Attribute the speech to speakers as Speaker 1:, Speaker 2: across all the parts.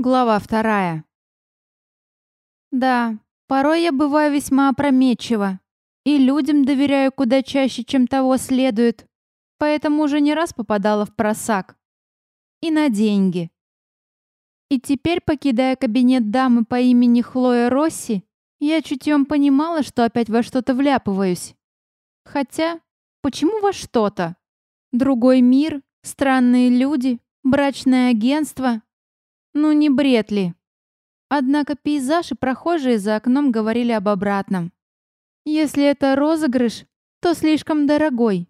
Speaker 1: Глава вторая. Да, порой я бываю весьма опрометчива. И людям доверяю куда чаще, чем того следует. Поэтому уже не раз попадала в просак. И на деньги. И теперь, покидая кабинет дамы по имени Хлоя Росси, я чутьем понимала, что опять во что-то вляпываюсь. Хотя, почему во что-то? Другой мир, странные люди, брачное агентство — ну не бред ли? Однако пейзаж и прохожие за окном говорили об обратном. Если это розыгрыш, то слишком дорогой.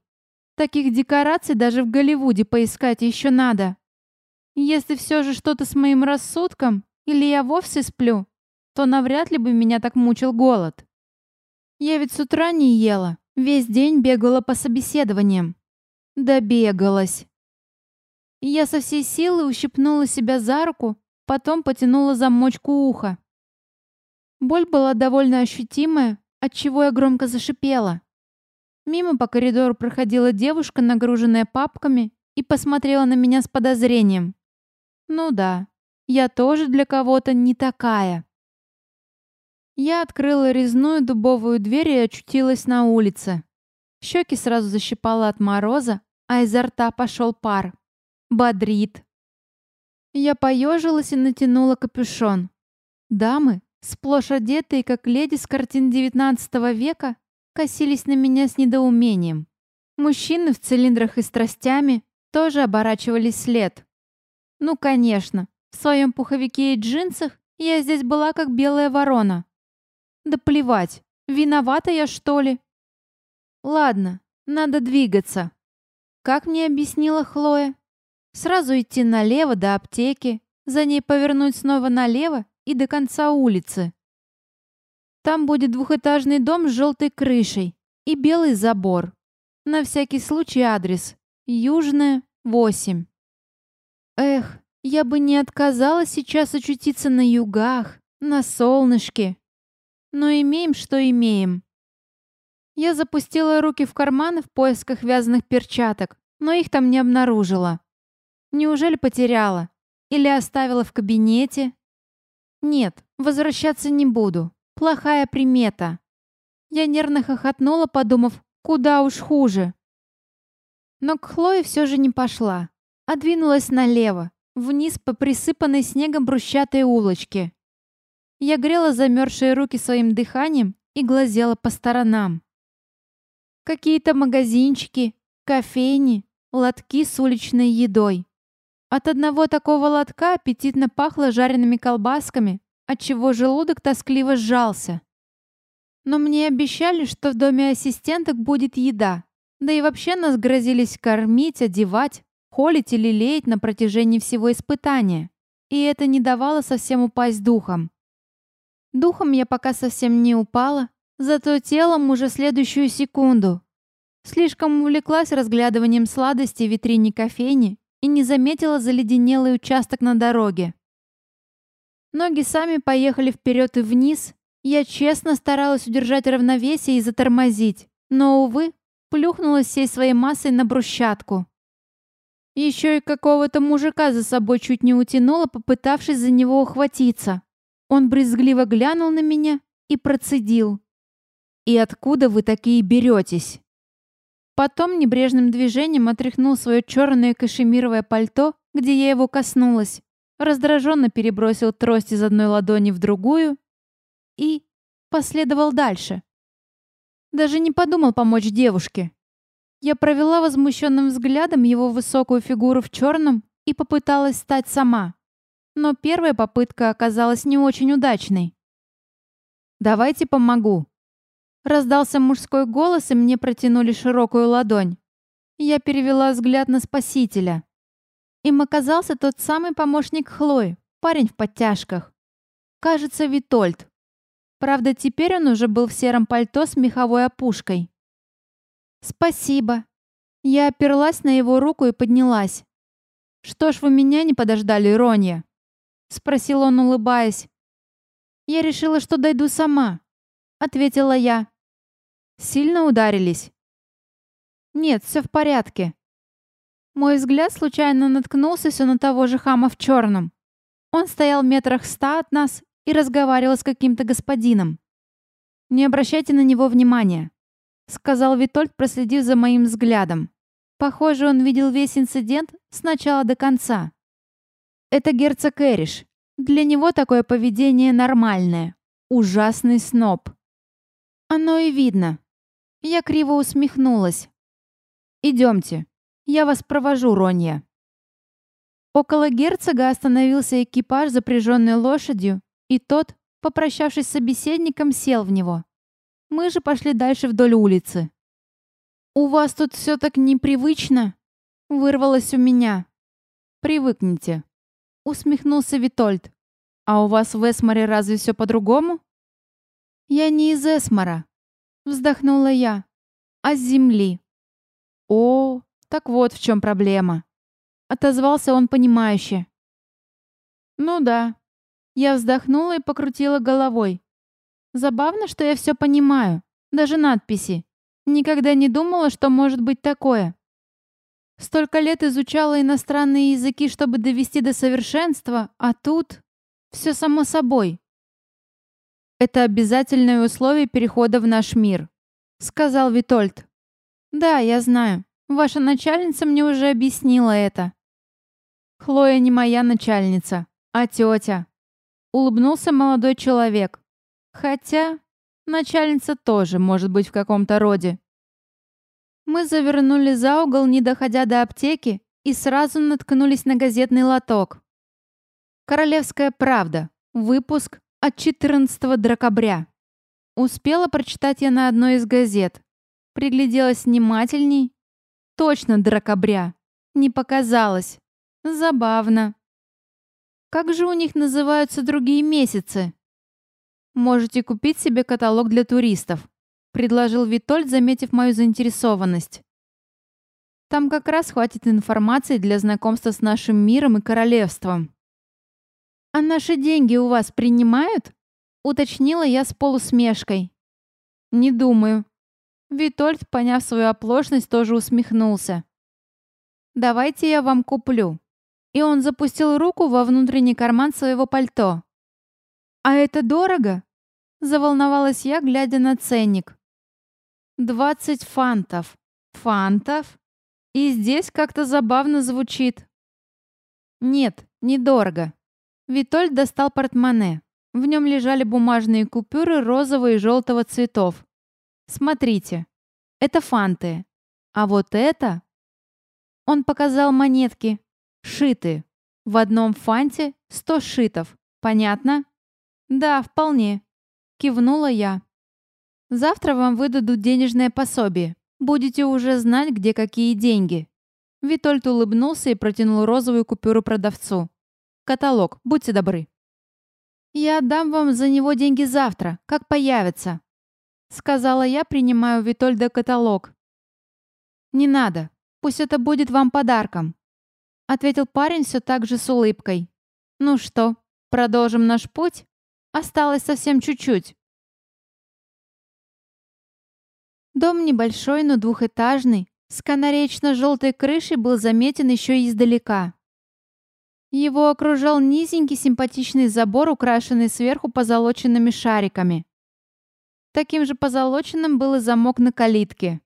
Speaker 1: Таких декораций даже в Голливуде поискать еще надо. Если все же что-то с моим рассудком, или я вовсе сплю, то навряд ли бы меня так мучил голод. Я ведь с утра не ела, весь день бегала по собеседованиям. Добегалась. Я со всей силы ущипнула себя за руку, потом потянула замочку уха. Боль была довольно ощутимая, отчего я громко зашипела. Мимо по коридору проходила девушка, нагруженная папками, и посмотрела на меня с подозрением. Ну да, я тоже для кого-то не такая. Я открыла резную дубовую дверь и очутилась на улице. Щеки сразу защипала от мороза, а изо рта пошел пар. Бодрит. Я поежилась и натянула капюшон. Дамы, сплошь одетые, как леди с картин XIX века, косились на меня с недоумением. Мужчины в цилиндрах и страстями тоже оборачивались след. Ну, конечно, в своем пуховике и джинсах я здесь была как белая ворона. Да плевать, виновата я, что ли? Ладно, надо двигаться. Как мне объяснила Хлоя, Сразу идти налево до аптеки, за ней повернуть снова налево и до конца улицы. Там будет двухэтажный дом с желтой крышей и белый забор. На всякий случай адрес. Южная, 8. Эх, я бы не отказалась сейчас очутиться на югах, на солнышке. Но имеем, что имеем. Я запустила руки в карманы в поисках вязаных перчаток, но их там не обнаружила. Неужели потеряла? Или оставила в кабинете? Нет, возвращаться не буду. Плохая примета. Я нервно хохотнула, подумав, куда уж хуже. Но к Хлое все же не пошла, а двинулась налево, вниз по присыпанной снегом брусчатой улочке. Я грела замерзшие руки своим дыханием и глазела по сторонам. Какие-то магазинчики, кофейни, лотки с уличной едой. От одного такого лотка аппетитно пахло жареными колбасками, отчего желудок тоскливо сжался. Но мне обещали, что в доме ассистенток будет еда. Да и вообще нас грозились кормить, одевать, холить или леять на протяжении всего испытания. И это не давало совсем упасть духом. Духом я пока совсем не упала, зато телом уже следующую секунду. Слишком увлеклась разглядыванием сладостей в витрине кофейни и не заметила заледенелый участок на дороге. Ноги сами поехали вперед и вниз. Я честно старалась удержать равновесие и затормозить, но, увы, плюхнулась всей своей массой на брусчатку. Еще и какого-то мужика за собой чуть не утянула, попытавшись за него ухватиться. Он брезгливо глянул на меня и процедил. «И откуда вы такие беретесь?» Потом небрежным движением отряхнул свое черное кашемировое пальто, где я его коснулась, раздраженно перебросил трость из одной ладони в другую и последовал дальше. Даже не подумал помочь девушке. Я провела возмущенным взглядом его высокую фигуру в черном и попыталась стать сама. Но первая попытка оказалась не очень удачной. «Давайте помогу», Раздался мужской голос, и мне протянули широкую ладонь. Я перевела взгляд на спасителя. Им оказался тот самый помощник Хлои, парень в подтяжках. Кажется, Витольд. Правда, теперь он уже был в сером пальто с меховой опушкой. «Спасибо». Я оперлась на его руку и поднялась. «Что ж вы меня не подождали, Ронья?» Спросил он, улыбаясь. «Я решила, что дойду сама», — ответила я. Сильно ударились? Нет, все в порядке. Мой взгляд случайно наткнулся все на того же хама в черном. Он стоял метрах ста от нас и разговаривал с каким-то господином. «Не обращайте на него внимания», — сказал Витольд, проследив за моим взглядом. Похоже, он видел весь инцидент с начала до конца. Это герцог Эриш. Для него такое поведение нормальное. Ужасный сноб. Оно и видно. Я криво усмехнулась. «Идемте. Я вас провожу, Ронья». Около герцога остановился экипаж, запряженный лошадью, и тот, попрощавшись с собеседником, сел в него. Мы же пошли дальше вдоль улицы. «У вас тут все так непривычно?» — вырвалось у меня. «Привыкните», — усмехнулся Витольд. «А у вас в Эсморе разве все по-другому?» «Я не из Эсмора», — вздохнула я, — «а с земли». «О, так вот в чем проблема», — отозвался он понимающе. «Ну да». Я вздохнула и покрутила головой. Забавно, что я все понимаю, даже надписи. Никогда не думала, что может быть такое. Столько лет изучала иностранные языки, чтобы довести до совершенства, а тут все само собой. Это обязательное условие перехода в наш мир, сказал Витольд. Да, я знаю. Ваша начальница мне уже объяснила это. Хлоя не моя начальница, а тетя. Улыбнулся молодой человек. Хотя начальница тоже может быть в каком-то роде. Мы завернули за угол, не доходя до аптеки, и сразу наткнулись на газетный лоток. «Королевская правда», выпуск от 14 декабря. Успела прочитать я на одной из газет. Пригляделась внимательней. Точно дракобря. Не показалось. Забавно. Как же у них называются другие месяцы? Можете купить себе каталог для туристов, предложил Витольд, заметив мою заинтересованность. Там как раз хватит информации для знакомства с нашим миром и королевством. «А наши деньги у вас принимают?» — уточнила я с полусмешкой. «Не думаю». Витольд, поняв свою оплошность, тоже усмехнулся. «Давайте я вам куплю». И он запустил руку во внутренний карман своего пальто. «А это дорого?» Заволновалась я, глядя на ценник. «Двадцать фантов». «Фантов?» И здесь как-то забавно звучит. «Нет, недорого». Витольд достал портмоне. В нем лежали бумажные купюры розового и желтого цветов. «Смотрите, это фанты. А вот это...» Он показал монетки. Шиты. В одном фанте сто шитов. Понятно? Да, вполне. Кивнула я. Завтра вам выдадут денежное пособие. Будете уже знать, где какие деньги. Витольд улыбнулся и протянул розовую купюру продавцу. Каталог, будьте добры. Я отдам вам за него деньги завтра, как появятся. Сказала я, принимая у Витольда каталог. Не надо, пусть это будет вам подарком. Ответил парень все так же с улыбкой. Ну что, продолжим наш путь? Осталось совсем чуть-чуть. Дом небольшой, но двухэтажный, с канаречно-желтой крышей был заметен еще издалека. Его окружал низенький симпатичный забор, украшенный сверху позолоченными шариками. Таким же позолоченным был и замок на калитке.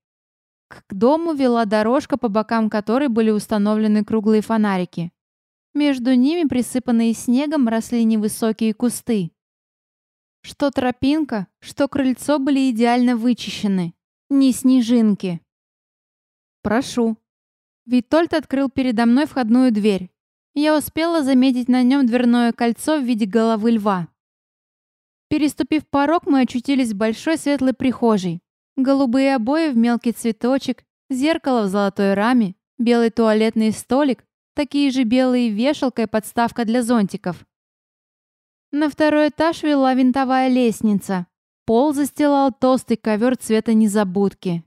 Speaker 1: К дому вела дорожка, по бокам которой были установлены круглые фонарики. Между ними, присыпанные снегом, росли невысокие кусты. Что тропинка, что крыльцо были идеально вычищены. Ни снежинки. «Прошу». Витольд открыл передо мной входную дверь. Я успела заметить на нем дверное кольцо в виде головы льва. Переступив порог, мы очутились в большой светлой прихожей. Голубые обои в мелкий цветочек, зеркало в золотой раме, белый туалетный столик, такие же белые вешалка и подставка для зонтиков. На второй этаж вела винтовая лестница. Пол застилал толстый ковер цвета незабудки.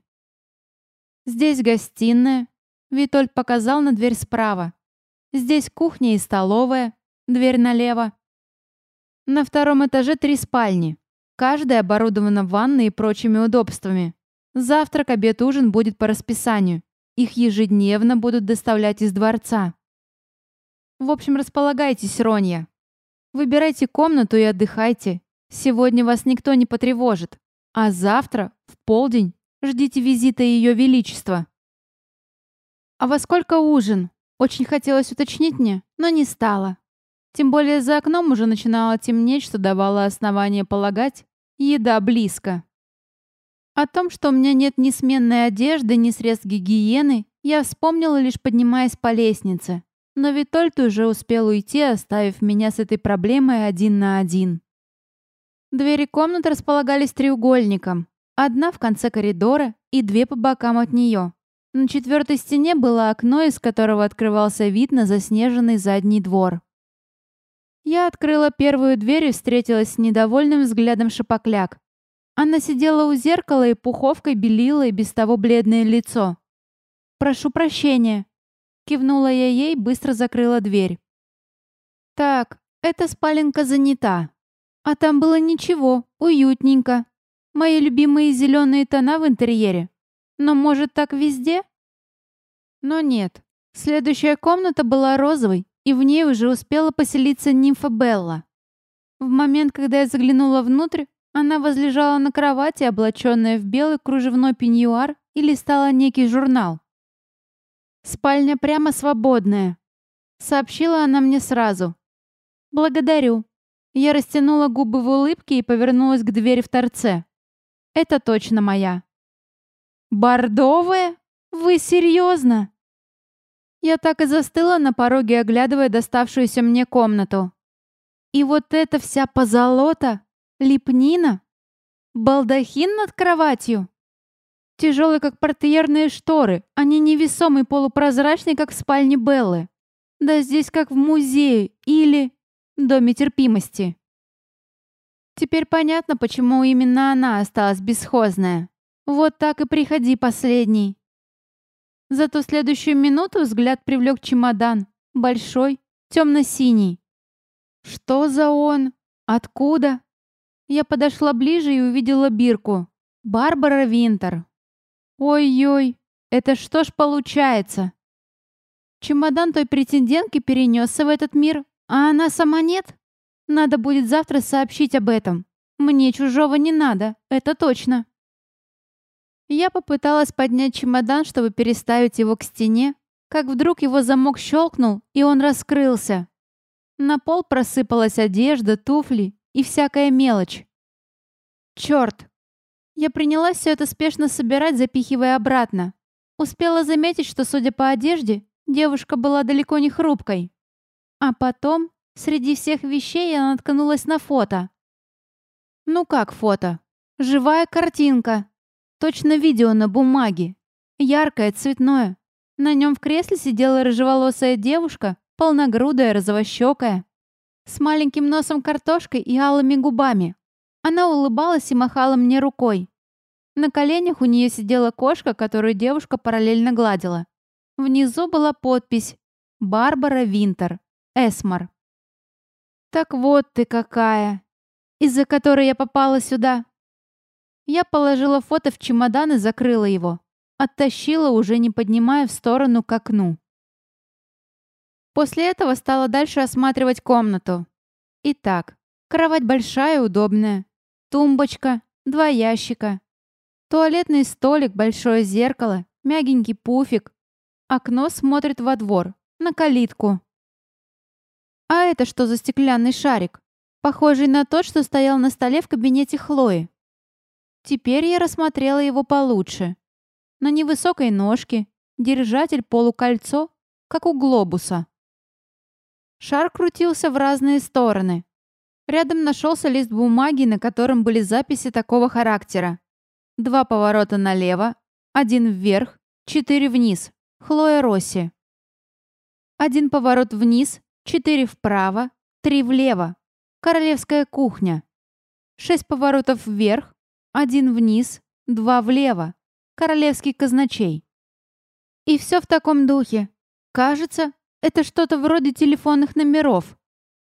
Speaker 1: Здесь гостиная. Витольд показал на дверь справа. Здесь кухня и столовая. Дверь налево. На втором этаже три спальни. Каждая оборудована ванной и прочими удобствами. Завтрак, обед, ужин будет по расписанию. Их ежедневно будут доставлять из дворца. В общем, располагайтесь, Ронья. Выбирайте комнату и отдыхайте. Сегодня вас никто не потревожит. А завтра, в полдень, ждите визита Ее Величества. А во сколько ужин? Очень хотелось уточнить мне, но не стало. Тем более за окном уже начинало темнеть, что давало основание полагать, еда близко. О том, что у меня нет ни сменной одежды, ни средств гигиены, я вспомнила лишь поднимаясь по лестнице. Но Витольд уже успел уйти, оставив меня с этой проблемой один на один. Двери комнаты располагались треугольником. Одна в конце коридора и две по бокам от нее. На четвертой стене было окно, из которого открывался вид на заснеженный задний двор. Я открыла первую дверь и встретилась с недовольным взглядом шапокляк. Она сидела у зеркала и пуховкой белила и без того бледное лицо. «Прошу прощения», — кивнула я ей, быстро закрыла дверь. «Так, эта спаленка занята. А там было ничего, уютненько. Мои любимые зеленые тона в интерьере. Но может так везде? Но нет. Следующая комната была розовой, и в ней уже успела поселиться нимфа Белла. В момент, когда я заглянула внутрь, она возлежала на кровати, облаченная в белый кружевной пеньюар, и листала некий журнал. «Спальня прямо свободная», — сообщила она мне сразу. «Благодарю». Я растянула губы в улыбке и повернулась к двери в торце. «Это точно моя». «Бордовая? Вы серьезно?» Я так и застыла на пороге, оглядывая доставшуюся мне комнату. И вот эта вся позолота, лепнина, балдахин над кроватью. Тяжелый, как портьерные шторы, не невесомый полупрозрачный, как в спальне Беллы. Да здесь как в музее или доме терпимости. Теперь понятно, почему именно она осталась бесхозная. Вот так и приходи, последний. Зато следующую минуту взгляд привлек чемодан. Большой, темно-синий. Что за он? Откуда? Я подошла ближе и увидела бирку. Барбара Винтер. Ой-ой, это что ж получается? Чемодан той претендентки перенесся в этот мир, а она сама нет? Надо будет завтра сообщить об этом. Мне чужого не надо, это точно. Я попыталась поднять чемодан, чтобы переставить его к стене, как вдруг его замок щелкнул, и он раскрылся. На пол просыпалась одежда, туфли и всякая мелочь. Черт! Я принялась все это спешно собирать, запихивая обратно. Успела заметить, что, судя по одежде, девушка была далеко не хрупкой. А потом, среди всех вещей, я наткнулась на фото. Ну как фото? Живая картинка. Точно видео на бумаге. Яркое, цветное. На нем в кресле сидела рыжеволосая девушка, полногрудая, розовощекая, с маленьким носом картошкой и алыми губами. Она улыбалась и махала мне рукой. На коленях у нее сидела кошка, которую девушка параллельно гладила. Внизу была подпись «Барбара Винтер, Эсмар». «Так вот ты какая! Из-за которой я попала сюда!» Я положила фото в чемодан и закрыла его. Оттащила, уже не поднимая в сторону к окну. После этого стала дальше осматривать комнату. Итак, кровать большая, удобная. Тумбочка, два ящика. Туалетный столик, большое зеркало, мягенький пуфик. Окно смотрит во двор, на калитку. А это что за стеклянный шарик? Похожий на тот, что стоял на столе в кабинете Хлои. Теперь я рассмотрела его получше. На невысокой ножке, держатель полукольцо, как у глобуса. Шар крутился в разные стороны. Рядом нашелся лист бумаги, на котором были записи такого характера. Два поворота налево, один вверх, четыре вниз. Хлоя Росси. Один поворот вниз, четыре вправо, три влево. Королевская кухня. Шесть поворотов вверх, один вниз, два влево. Королевский казначей. И все в таком духе. Кажется, это что-то вроде телефонных номеров.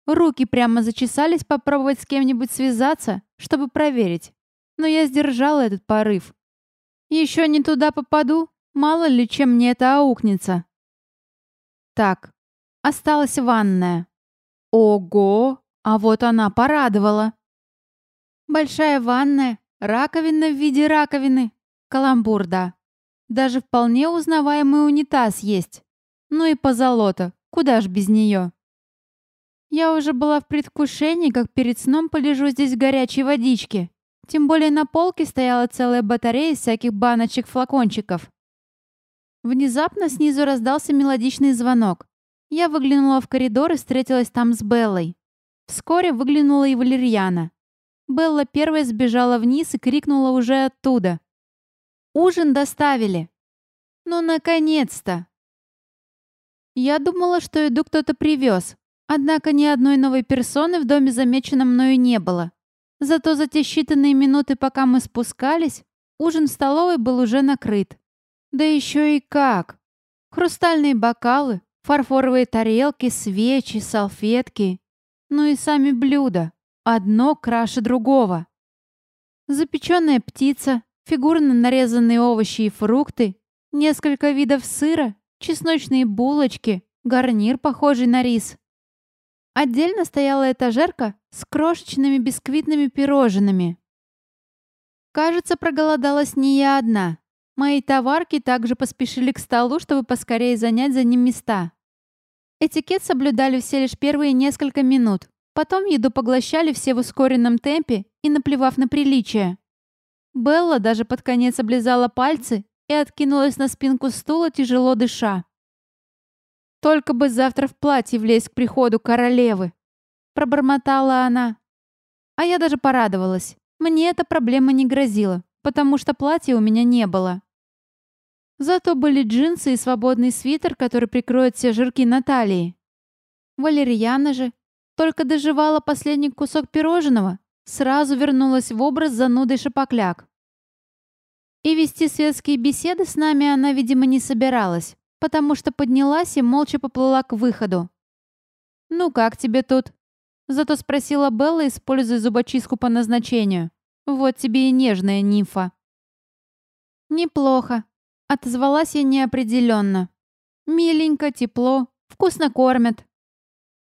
Speaker 1: Руки прямо зачесались попробовать с кем-нибудь связаться, чтобы проверить. Но я сдержала этот порыв. Еще не туда попаду, мало ли чем мне это аукнется. Так, осталась ванная. Ого, А вот она порадовала. Большая ванная, раковина в виде раковины. Каламбур, да. Даже вполне узнаваемый унитаз есть. Ну и позолота, куда ж без нее. Я уже была в предвкушении, как перед сном полежу здесь в горячей водичке. Тем более на полке стояла целая батарея всяких баночек-флакончиков. Внезапно снизу раздался мелодичный звонок. Я выглянула в коридор и встретилась там с Беллой. Вскоре выглянула и Валерьяна. Белла первая сбежала вниз и крикнула уже оттуда. «Ужин доставили!» «Ну, наконец-то!» Я думала, что еду кто-то привез, однако ни одной новой персоны в доме замечено мною не было. Зато за те считанные минуты, пока мы спускались, ужин в столовой был уже накрыт. Да еще и как! Хрустальные бокалы, фарфоровые тарелки, свечи, салфетки. Ну и сами блюда. Одно краше другого. Запеченная птица, фигурно нарезанные овощи и фрукты, несколько видов сыра, чесночные булочки, гарнир, похожий на рис. Отдельно стояла этажерка с крошечными бисквитными пирожными. Кажется, проголодалась не я одна. Мои товарки также поспешили к столу, чтобы поскорее занять за ним места. Этикет соблюдали все лишь первые несколько минут. Потом еду поглощали все в ускоренном темпе и наплевав на приличие. Белла даже под конец облизала пальцы и откинулась на спинку стула, тяжело дыша. «Только бы завтра в платье влезть к приходу королевы!» Пробормотала она. А я даже порадовалась. Мне эта проблема не грозила, потому что платья у меня не было. Зато были джинсы и свободный свитер, который прикроет все жирки на талии. Валерьяна же только доживала последний кусок пирожного, сразу вернулась в образ занудой шапокляк. И вести светские беседы с нами она, видимо, не собиралась, потому что поднялась и молча поплыла к выходу. «Ну как тебе тут?» Зато спросила Белла, используя зубочистку по назначению. «Вот тебе и нежная нимфа». «Неплохо», — отозвалась я неопределенно. «Миленько, тепло, вкусно кормят».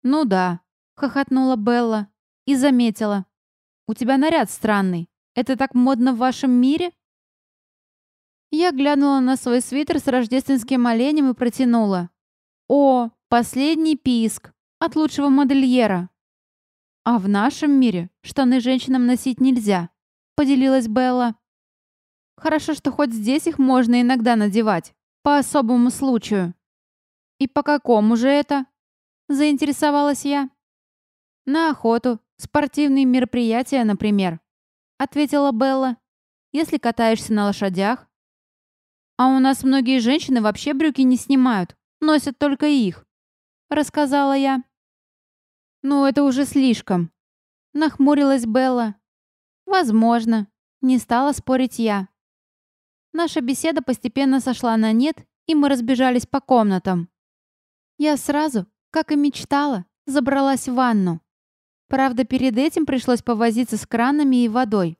Speaker 1: «Ну да», хохотнула Белла и заметила. «У тебя наряд странный. Это так модно в вашем мире?» Я глянула на свой свитер с рождественским оленем и протянула. «О, последний писк! От лучшего модельера!» «А в нашем мире штаны женщинам носить нельзя», — поделилась Белла. «Хорошо, что хоть здесь их можно иногда надевать, по особому случаю». «И по какому же это?» — заинтересовалась я. «На охоту, спортивные мероприятия, например», — ответила Белла. «Если катаешься на лошадях». «А у нас многие женщины вообще брюки не снимают, носят только их», — рассказала я. «Ну, это уже слишком», — нахмурилась Белла. «Возможно», — не стала спорить я. Наша беседа постепенно сошла на нет, и мы разбежались по комнатам. Я сразу, как и мечтала, забралась в ванну. Правда, перед этим пришлось повозиться с кранами и водой.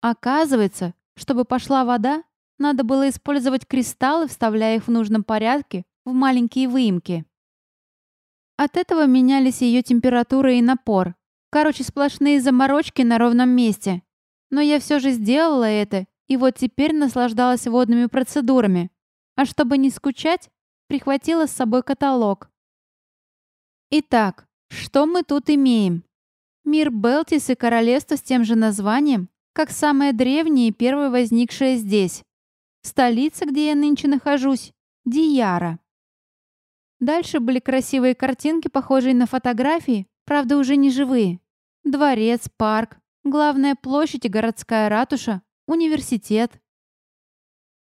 Speaker 1: Оказывается, чтобы пошла вода, надо было использовать кристаллы, вставляя их в нужном порядке в маленькие выемки. От этого менялись ее температура и напор. Короче, сплошные заморочки на ровном месте. Но я все же сделала это, и вот теперь наслаждалась водными процедурами. А чтобы не скучать, прихватила с собой каталог. Итак, что мы тут имеем? Мир Белтис и королевство с тем же названием, как самое древнее и первое возникшее здесь. Столица, где я нынче нахожусь, Дияра. Дальше были красивые картинки, похожие на фотографии, правда уже не живые. Дворец, парк, главная площадь и городская ратуша, университет.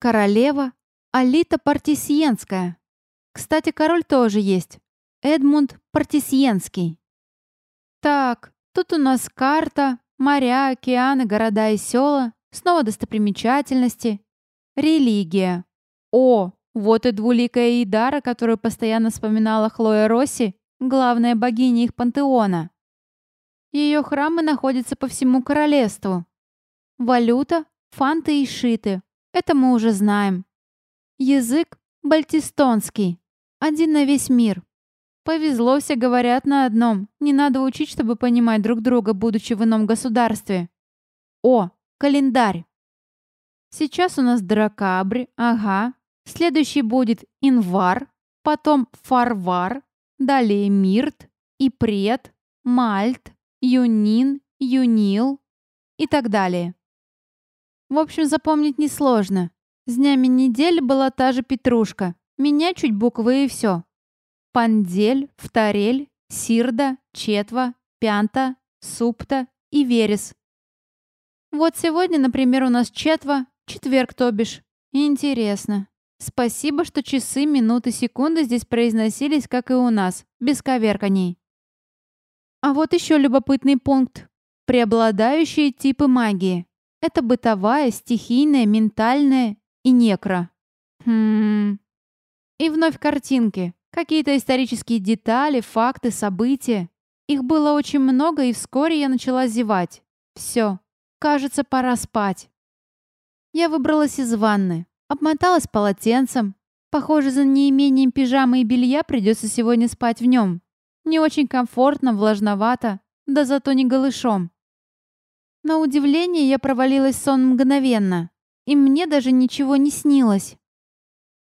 Speaker 1: Королева Алита Партисиенская. Кстати, король тоже есть. Эдмунд Партисиенский. Так, Тут у нас карта, моря, океаны, города и села, снова достопримечательности. Религия. О, вот и двуликая Идара, которую постоянно вспоминала Хлоя Росси, главная богиня их пантеона. Ее храмы находятся по всему королевству. Валюта – фанты и шиты. Это мы уже знаем. Язык – бальтистонский. Один на весь мир. Повезло, все говорят на одном. Не надо учить, чтобы понимать друг друга, будучи в ином государстве. О, календарь. Сейчас у нас дракабрь, ага. Следующий будет инвар, потом фарвар, далее мирт, ипрет, мальт, юнин, юнил и так далее. В общем, запомнить несложно. С днями недель была та же петрушка. Меня чуть буквы и все. Пандель, Вторель, Сирда, Четва, Пянта, Супта и Верес. Вот сегодня, например, у нас Четва, четверг, то бишь. Интересно. Спасибо, что часы, минуты, секунды здесь произносились, как и у нас, без коверканий. А вот еще любопытный пункт. Преобладающие типы магии. Это бытовая, стихийная, ментальная и некро. Хм. И вновь картинки. Какие-то исторические детали, факты, события. Их было очень много, и вскоре я начала зевать. Все. Кажется, пора спать. Я выбралась из ванны. Обмоталась полотенцем. Похоже, за неимением пижамы и белья придется сегодня спать в нем. Не очень комфортно, влажновато, да зато не голышом. На удивление я провалилась в сон мгновенно. И мне даже ничего не снилось.